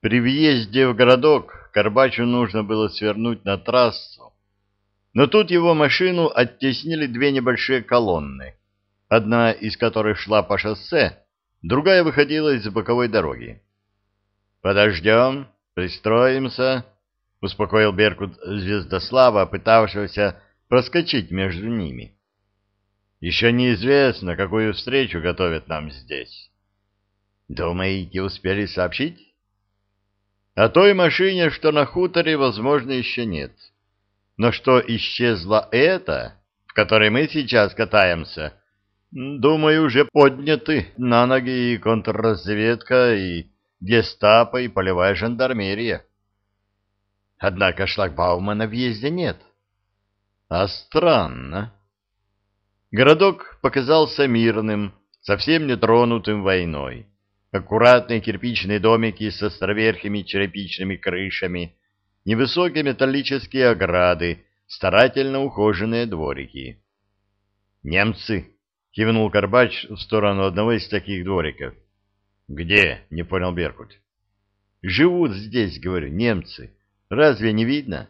При въезде в городок Карбачу нужно было свернуть на трассу, но тут его машину оттеснили две небольшие колонны, одна из которых шла по шоссе, другая выходила из боковой дороги. «Подождем, пристроимся», — успокоил Беркут Звездослава, пытавшегося проскочить между ними. «Еще неизвестно, какую встречу готовят нам здесь». «Думаете, успели сообщить?» «О той машине, что на хуторе, возможно, еще нет. Но что исчезла эта, в которой мы сейчас катаемся, думаю, уже подняты на ноги и контрразведка, и гестапо, и полевая жандармерия». Однако шлагбаума на въезде нет. А странно. Городок показался мирным, совсем не тронутым войной. Аккуратные кирпичные домики с островерхими черепичными крышами, невысокие металлические ограды, старательно ухоженные дворики. «Немцы!» — кивнул Карбач в сторону одного из таких двориков. «Где?» — не понял Беркут. «Живут здесь, говорю, немцы. Разве не видно?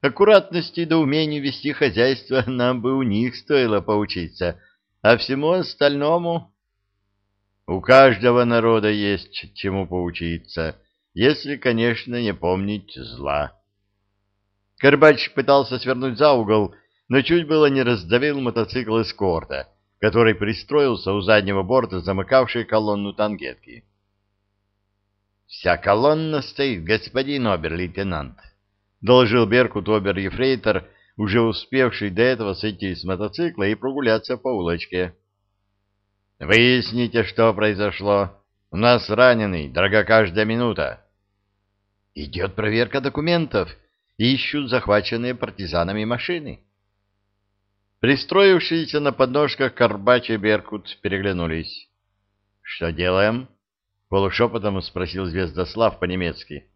Аккуратности да умению вести хозяйство нам бы у них стоило поучиться, а всему остальному... У каждого народа есть чему поучиться, если, конечно, не помнить зла. Карбач пытался свернуть за угол, но чуть было не раздавил мотоцикл эскорта, который пристроился у заднего борта, замыкавшей колонну тангетки. «Вся колонна стоит, господин обер-лейтенант», — доложил Беркут обер-ефрейтор, уже успевший до этого сойти с мотоцикла и прогуляться по улочке. «Выясните, что произошло. У нас раненый, дорога каждая минута». «Идет проверка документов. Ищут захваченные партизанами машины». Пристроившиеся на подножках Карбач и Беркут переглянулись. «Что делаем?» — полушепотом спросил Звездослав по-немецки.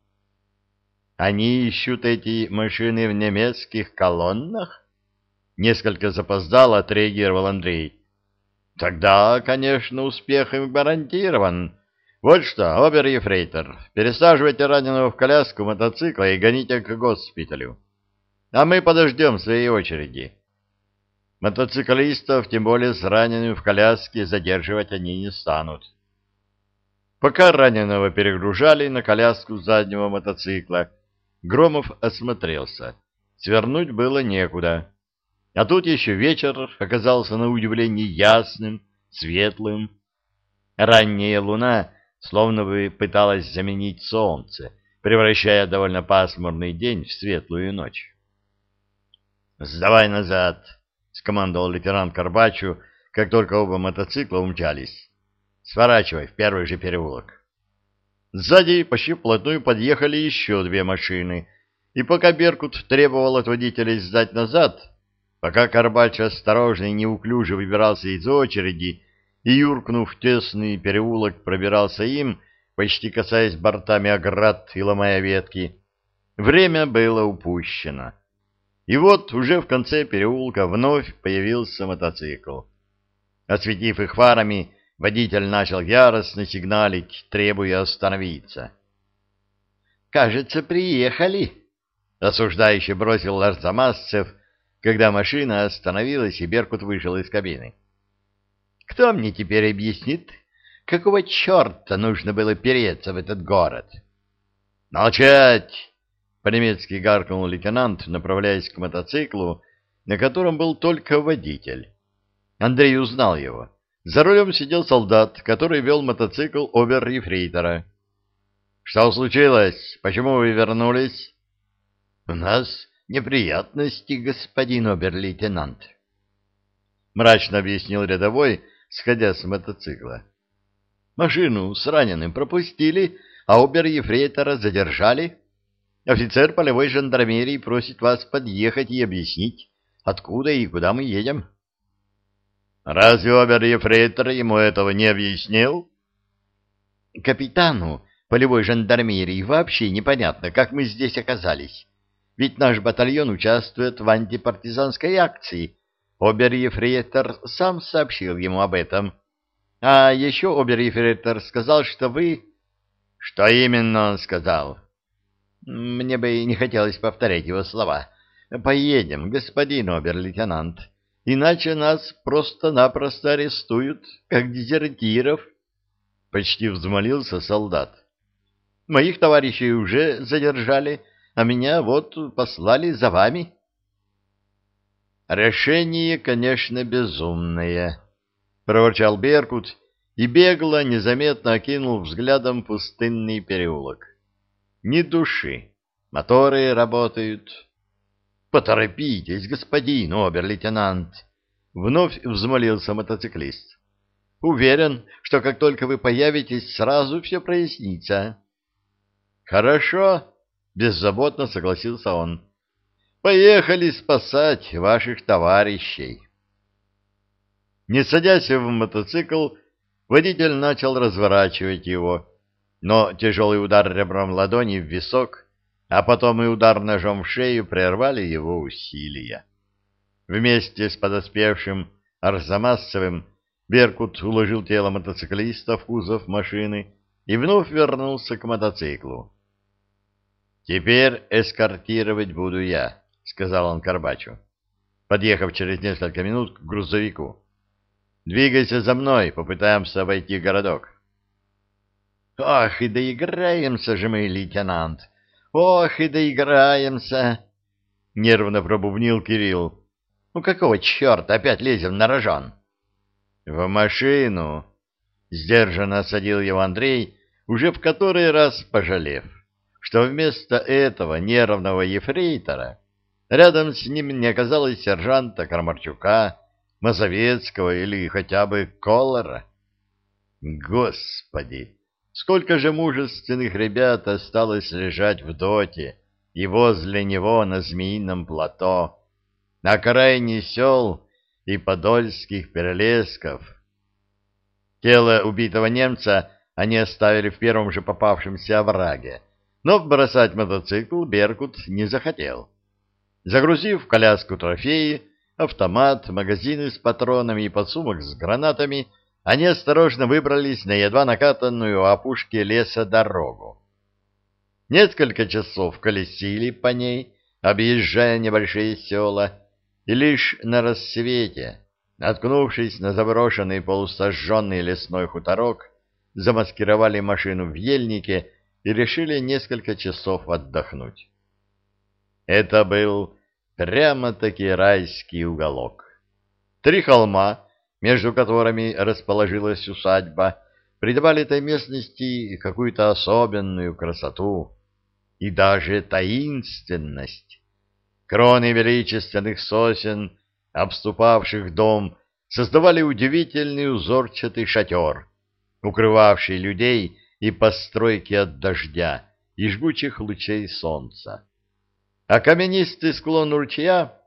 «Они ищут эти машины в немецких колоннах?» Несколько запоздало отреагировал Андрей. «Тогда, конечно, успех им гарантирован. Вот что, обер-ефрейтор, пересаживайте раненого в коляску мотоцикла и гоните к госпиталю. А мы подождем своей очереди. Мотоциклистов, тем более с раненым в коляске, задерживать они не станут». Пока раненого перегружали на коляску заднего мотоцикла, Громов осмотрелся. Свернуть было некуда. А тут еще вечер оказался на удивление ясным, светлым. Ранняя луна словно бы пыталась заменить солнце, превращая довольно пасмурный день в светлую ночь. «Сдавай назад!» — скомандовал лейтенант Карбачу, как только оба мотоцикла умчались. Сворачивай в первый же переулок. Сзади почти вплотную подъехали еще две машины, и пока Беркут требовал от водителей сдать назад, пока Карбач осторожно и неуклюже выбирался из очереди и, юркнув в тесный переулок, пробирался им, почти касаясь бортами оград и ломая ветки, время было упущено. И вот уже в конце переулка вновь появился мотоцикл. Осветив их фарами, Водитель начал яростно сигналить, требуя остановиться. «Кажется, приехали», — осуждающе бросил Арзамасцев, когда машина остановилась и Беркут вышел из кабины. «Кто мне теперь объяснит, какого черта нужно было переться в этот город?» «Молчать!» — по-немецки гаркнул лейтенант, направляясь к мотоциклу, на котором был только водитель. Андрей узнал его. За рулем сидел солдат, который вел мотоцикл обер-ефрейтора. — Что случилось? Почему вы вернулись? — У нас неприятности, господин обер-лейтенант. Мрачно объяснил рядовой, сходя с мотоцикла. Машину с раненым пропустили, а обер-ефрейтора задержали. Офицер полевой жандармерии просит вас подъехать и объяснить, откуда и куда мы едем. — Разве обер-ефрейтор ему этого не объяснил? Капитану полевой жандармерии вообще непонятно, как мы здесь оказались. Ведь наш батальон участвует в антипартизанской акции. Обер-ефрейтор сам сообщил ему об этом. А еще обер-ефрейтор сказал, что вы... Что именно он сказал? Мне бы и не хотелось повторять его слова. Поедем, господин обер-лейтенант, иначе нас просто-напросто арестуют, как дезертиров. Почти взмолился солдат. Моих товарищей уже задержали, а меня вот послали за вами. Решение, конечно, безумное, проворчал Беркут и бегло, незаметно окинул взглядом пустынный переулок. Ни души, моторы работают. Поторопитесь, господин обер-лейтенант, вновь взмолился мотоциклист. Уверен, что как только вы появитесь, сразу все прояснится. Хорошо, беззаботно согласился он. Поехали спасать ваших товарищей. Не садясь в мотоцикл, водитель начал разворачивать его, но тяжелый удар ребром ладони в висок, а потом и удар ножом в шею прервали его усилия. Вместе с подоспевшим Арзамасовым Беркут уложил тело мотоциклиста в кузов машины и вновь вернулся к мотоциклу. «Теперь эскортировать буду я», — сказал он Карбачу, подъехав через несколько минут к грузовику. «Двигайся за мной, попытаемся обойти городок». «Ох, и доиграемся же мы, лейтенант! Ох, и доиграемся!» — нервно пробубнил Кирилл. «Ну какого черта опять лезем на рожон?» «В машину!» — сдержанно осадил его Андрей, уже в который раз пожалев, что вместо этого нервного ефрейтора Рядом с ним не оказалось сержанта Крамарчука, Мазовецкого или хотя бы Колора. Господи, сколько же мужественных ребят осталось лежать в доте и возле него на змеином плато, на окраине сел и подольских перелесков. Тело убитого немца они оставили в первом же попавшемся овраге, но бросать мотоцикл Беркут не захотел. Загрузив в коляску трофеи, автомат, магазины с патронами и подсумок с гранатами, они осторожно выбрались на едва накатанную у опушки леса дорогу. Несколько часов колесили по ней, объезжая небольшие села, и лишь на рассвете, наткнувшись на заброшенный полусожженный лесной хуторок, замаскировали машину в ельнике и решили несколько часов отдохнуть. Это был прямо-таки райский уголок. Три холма, между которыми расположилась усадьба, придавали этой местности какую-то особенную красоту и даже таинственность. Кроны величественных сосен, обступавших дом, создавали удивительный узорчатый шатер, укрывавший людей и постройки от дождя и жгучих лучей солнца а каменистый склон ручья,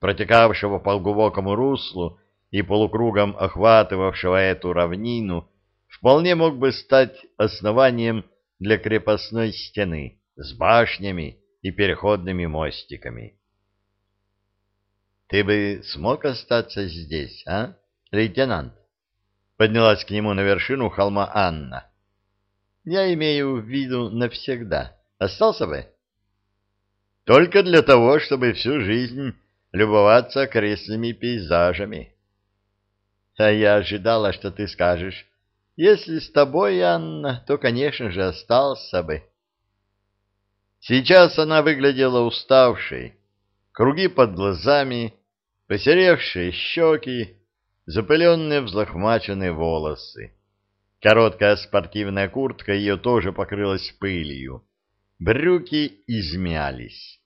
протекавшего по глубокому руслу и полукругом охватывавшего эту равнину, вполне мог бы стать основанием для крепостной стены с башнями и переходными мостиками. «Ты бы смог остаться здесь, а, лейтенант?» Поднялась к нему на вершину холма Анна. «Я имею в виду навсегда. Остался бы?» Только для того, чтобы всю жизнь любоваться окрестными пейзажами. А я ожидала, что ты скажешь, если с тобой, Анна, то, конечно же, остался бы. Сейчас она выглядела уставшей, круги под глазами, посеревшие щеки, запыленные взлохмаченные волосы. Короткая спортивная куртка ее тоже покрылась пылью брюки измялись.